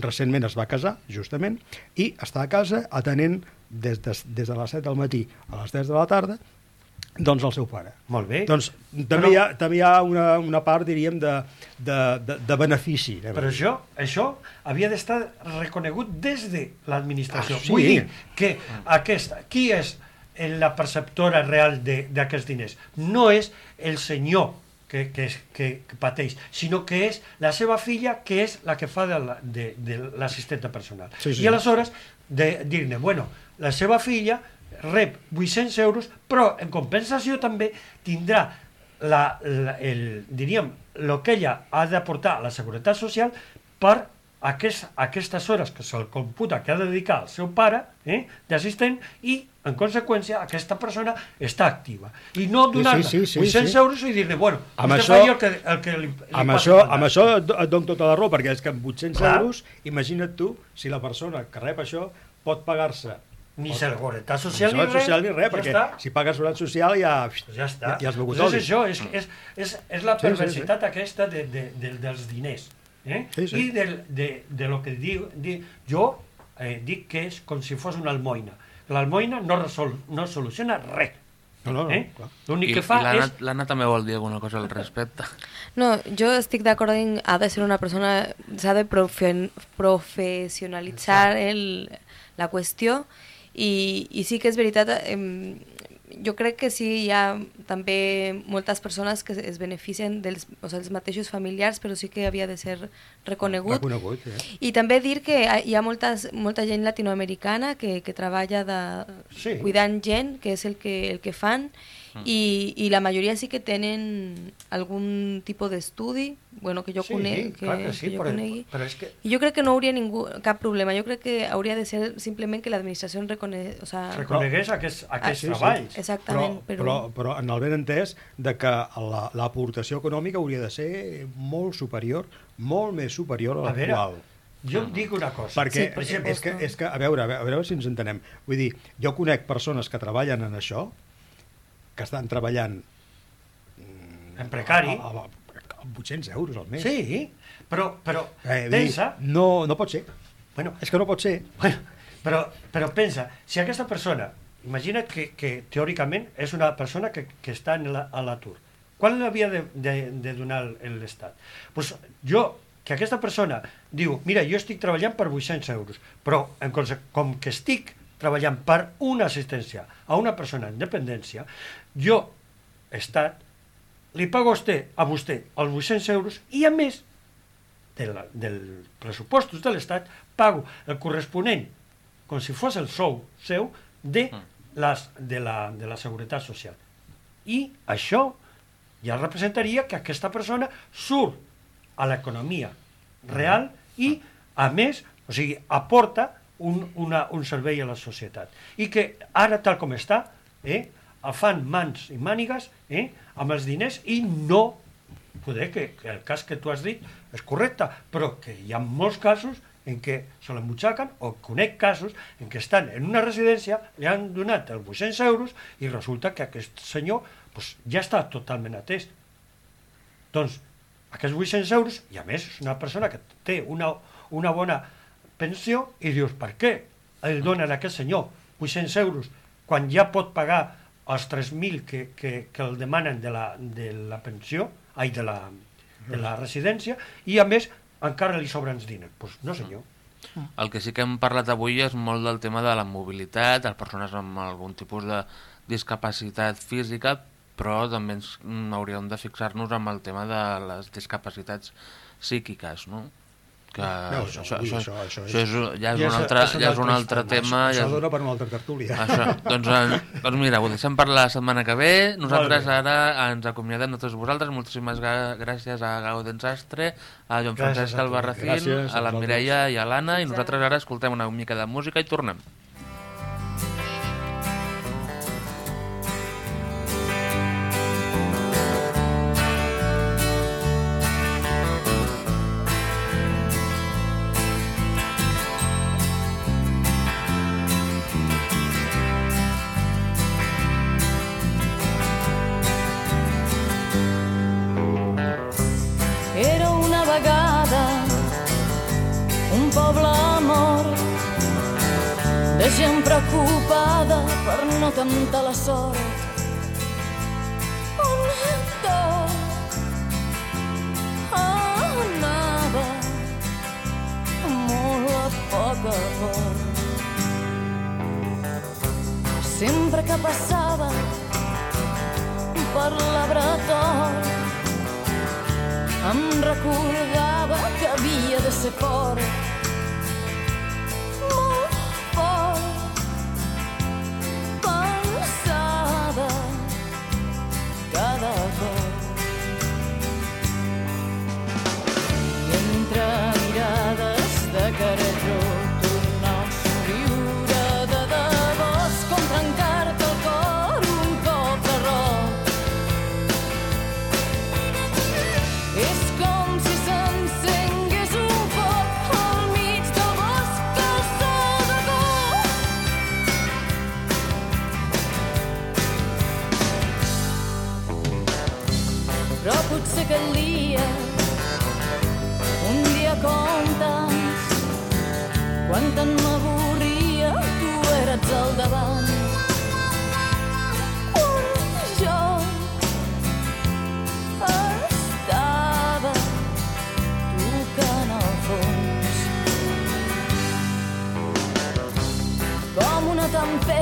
recentment es va casar, justament, i està a casa atenent des de, des de les 7 del matí a les 3 de la tarda, doncs el seu pare. Molt bé. Doncs també, hi ha, també hi ha una, una part, diríem, de, de, de, de benefici. a Però això, això havia d'estar reconegut des de l'administració. Ah, sí. Vull dir que aquesta, qui és la perceptora real de- d'aquests diners? No és el senyor que, que, és- que, que pateix, sinó que és la seva filla que és la que fa de la- de, de l'assistenta personal. Sí, sí. I aleshores de dir-ne, bueno, la seva filla rep 800 euros, però en compensació també tindrà la, la, el, diríem, el que ella ha d'aportar a la Seguretat Social per aquest, aquestes hores que se'l computa que ha de dedicar al seu pare eh, d'assistent i, en conseqüència, aquesta persona està activa. I no Sí, donar-li sí, sí, 800 sí. euros i dir-li, bueno, Amb vostè això- faci el que, el que li, li Amb això, amb això et dono tota la raó, perquè és que amb 800 Clar. euros, imagina't tu, si la persona que rep això pot pagar-se Ni seguretat ni social ni seguretat res. social ni res, ja perquè està. si pagues seguretat social ja, ja està. ja, ja has begut Doncs és això, és, és, és, és la Sí, sí, perversitat aquesta de, de, de, dels diners. Eh? Sí, sí. I del, de, de lo que diu, di, jo eh, dic que és com si fos una almoina. L'almoina no, resol, no soluciona res. No, no, no, eh? L'únic que fa i l'Anna és... l'Anna també vol dir alguna cosa al respecte. No, jo estic d'acord en ha de ser una persona, s'ha de profe professionalitzar el, la qüestió i, i sí que és veritat, em, jo crec que sí hi ha també moltes persones que es beneficien dels, o sigui, els mateixos familiars, però sí que havia de ser reconegut. Reconegut, eh? I també dir que hi ha moltes, molta gent latinoamericana que, que treballa de, Sí. cuidant gent, que és el que, el que fan, i, i la majoria sí que tenen algun tipus d'estudi, bueno, que jo, Sí, conec, que, clar que sí, que jo però- conegui. però és que- I jo crec que no hauria ningú, cap problema, jo crec que hauria de ser simplement que l'administració en recone... O sea, reconegués aquests, aquests Ah, sí, sí. treballs. Exactament, però, però... però, però en el ben entès de que la- l'aportació econòmica hauria de ser molt superior, molt més superior a A veure, l'actual. jo et dic una cosa. Perquè Sí, per és, és, que, és que, a veure, a veure, a veure si ens entenem. Vull dir, jo conec persones que treballen en això, que estan treballant... mm, En precari. A, a, a, amb 800 euros al mes. Sí, però, però Eh, vull dir, pensa... no, no pot ser. Bueno, És que no pot ser. Bueno, però, però pensa, si aquesta persona, imagina't que, que teòricament és una persona que, que està en la, a l'atur, quan l'havia de, de, de donar el- l'Estat? Pues jo, que aquesta persona diu, mira, jo estic treballant per 800 euros, però en com que estic treballant per una assistència a una persona en dependència, jo, Estat, li pago a vostè, a vostè els 800 euros i a més de la, del pressupostos de l'Estat pago el corresponent, com si fos el sou seu, de, les, de, la, de la Seguretat Social. I això ja representaria que aquesta persona surt a l'economia real i, a més, o sigui, aporta un, una, un servei a la societat. I que ara, tal com està, eh, fan mans i mànigues eh, amb els diners i no poder que, que el cas que tu has dit és correcte, però que hi ha molts casos en què se l'embutxaquen o conec casos en què estan en una residència, li han donat els 800 euros i resulta que aquest senyor pues, ja està totalment atès. Doncs aquests 800 euros, i a més és una persona que té una, una bona pensió, i dius, per què el donen a aquest senyor 800 euros quan ja pot pagar els 3.000 que, que, que el demanen de la, de la pensió, ai, de la, de la residència, i a més encara li sobren els diners. Doncs pues no senyor. El que sí que hem parlat avui és molt del tema de la mobilitat, de persones amb algun tipus de discapacitat física, però també ens, mm, hauríem de fixar-nos amb el tema de les discapacitats psíquiques, no? Que No, això, això, això, això- això és- això és, ja és Ja un és- altre, un ja és un altre altre tema. Ja Això és, dona per una altra tertúlia. això, doncs, doncs mira, ho deixem per la setmana que ve. Nosaltres ara ens acomiadem de tots vosaltres. Moltíssimes gràcies a Gaudens Sastre, a Joan Francesc. Albarracín, a a la. Mireia i a l'Anna, i nosaltres ara escoltem una mica de música i tornem. No cantar la sort. On tot anava molt a poc a poc. Sempre que passava per la bretol em recordava que havia de ser fort. I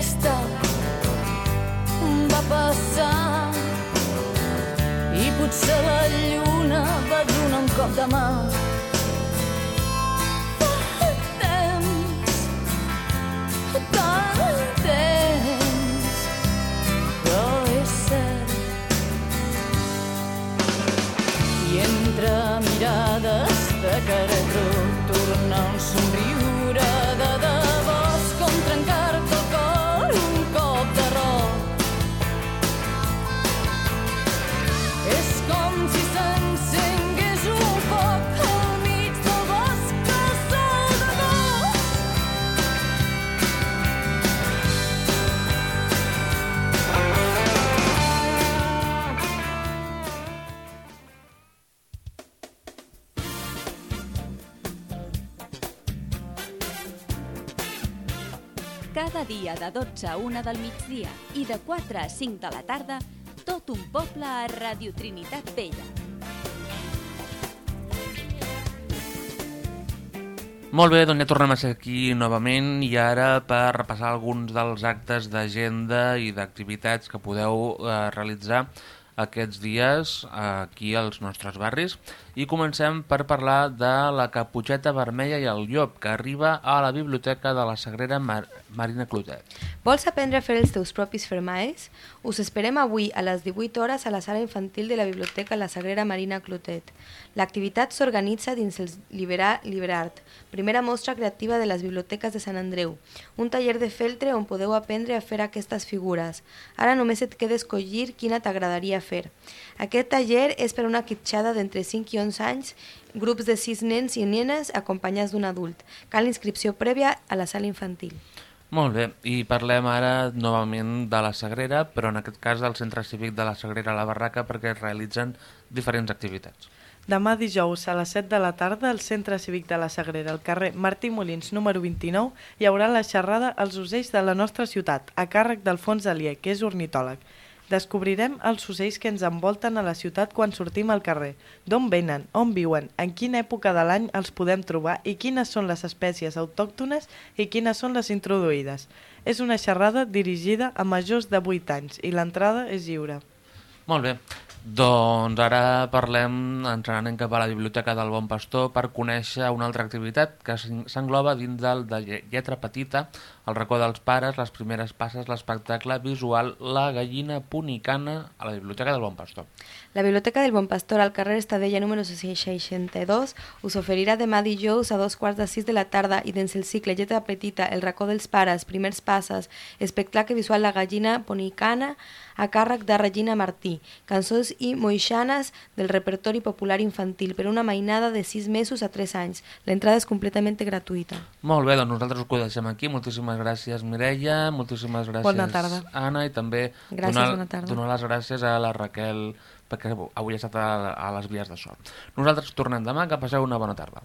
tempesta va passar i potser la lluna va donar un cop de mà. 12 a 1 del migdia i de 4 a 5 de la tarda, tot un poble a Radio Trinitat Vella. Molt bé, doncs ja tornem a ser aquí novament i ara per repassar alguns dels actes d'agenda i d'activitats que podeu eh, realitzar aquests dies aquí als nostres barris i comencem per parlar de la Caputxeta Vermella i el Llop que arriba a la biblioteca de la Sagrera Mar Marina Clotet. Vols aprendre a fer els teus propis fermaes? Us esperem avui a les 18 hores a la sala infantil de la Biblioteca La Sagrera Marina Clotet. L'activitat s'organitza dins el Liberar Liberart, primera mostra creativa de les biblioteques de Sant Andreu, un taller de feltre on podeu aprendre a fer aquestes figures. Ara només et queda escollir quina t'agradaria fer. Aquest taller és per una quitxada d'entre 5 i 11 anys, grups de 6 nens i nenes acompanyats d'un adult. Cal inscripció prèvia a la sala infantil. Molt bé, i parlem ara novament de la Sagrera, però en aquest cas del Centre Cívic de la Sagrera a la Barraca perquè es realitzen diferents activitats. Demà dijous a les 7 de la tarda al Centre Cívic de la Sagrera, al carrer Martí Molins número 29, hi haurà la xerrada Els ocells de la nostra ciutat, a càrrec d'Alfons Alier, que és ornitòleg. Descobrirem els ocells que ens envolten a la ciutat quan sortim al carrer, d'on venen, on viuen, en quina època de l'any els podem trobar? I quines són les espècies autòctones? I quines són les introduïdes. És una xerrada dirigida a majors de 8 anys i l'entrada és lliure. Molt bé, doncs ara parlem, ens n'anem cap a la Biblioteca del Bon Pastor per conèixer una altra activitat que s'en- s'engloba dins del de lle- lletra petita, el racó dels pares, les primeres passes, l'espectacle visual La gallina punicana a la Biblioteca del Bon Pastor. La Biblioteca del Bon Pastor al carrer Estadella número 62 us oferirà demà dijous a dos quarts de sis de la tarda i dins el cicle Lletra Petita, El racó dels pares, Primers passes, espectacle visual La gallina ponicana a càrrec de Regina Martí, cançons i moixanes del repertori popular infantil per una mainada de 6 mesos a 3 anys. L'entrada és completament gratuïta. Molt bé, doncs nosaltres us deixem aquí. Moltíssimes gràcies, Mireia, moltíssimes gràcies, Bona tarda. Anna, i també Gràcies, donar, donar les gràcies a la Raquel perquè avui ha estat a, les vies de so. Nosaltres tornem demà, que passeu una bona tarda.